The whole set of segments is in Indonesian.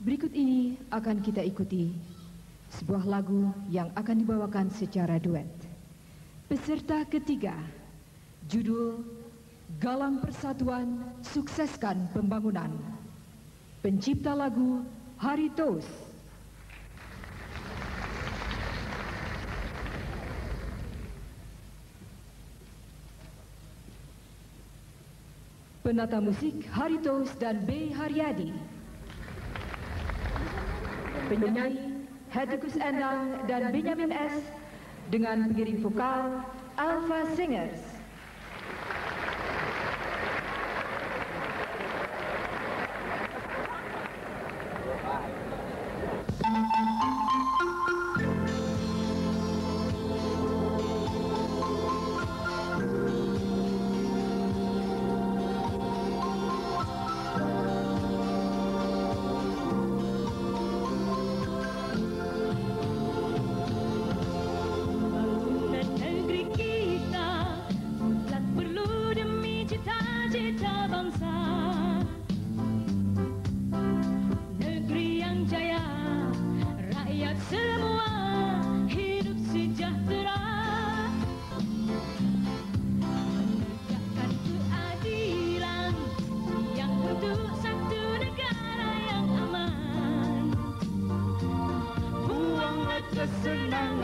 Berikut ini akan kita ikuti sebuah lagu yang akan dibawakan secara duet. Peserta ketiga, judul Galang Persatuan Sukseskan Pembangunan. Pencipta lagu Haritos. Penata musik Haritos dan B. Haryadi. Penyanyi Hetikus Endang dan Benjamin S. dengan pengiring vokal Alpha Singers.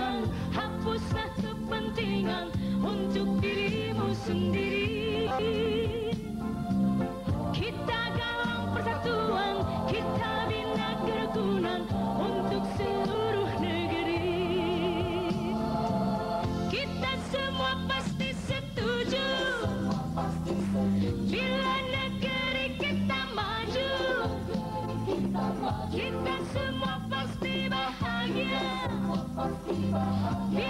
Kesenangan, hapuslah kepentingan untuk dirimu sendiri. Kita galang persatuan, kita bina kerukunan untuk seluruh negeri. Kita semua pasti setuju bila negeri kita maju. Kita semua Vi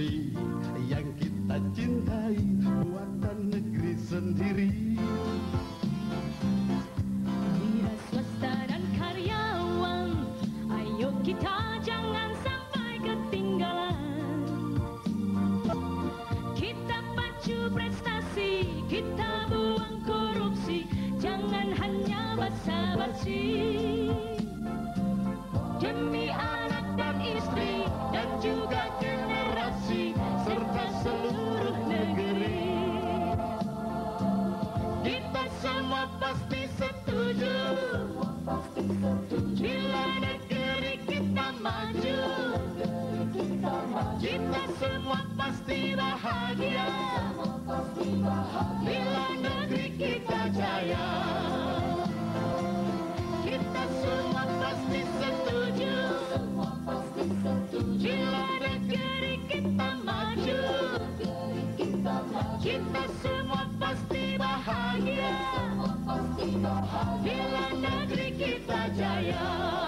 produksi yang kita cintai Buatan negeri sendiri Wira swasta dan karyawan, ayo kita jangan sampai ketinggalan. Kita pacu prestasi, kita buang korupsi, jangan hanya basa-basi. Semua pasti setuju. Bila negeri kita maju Kita semua pasti bahagia bahagia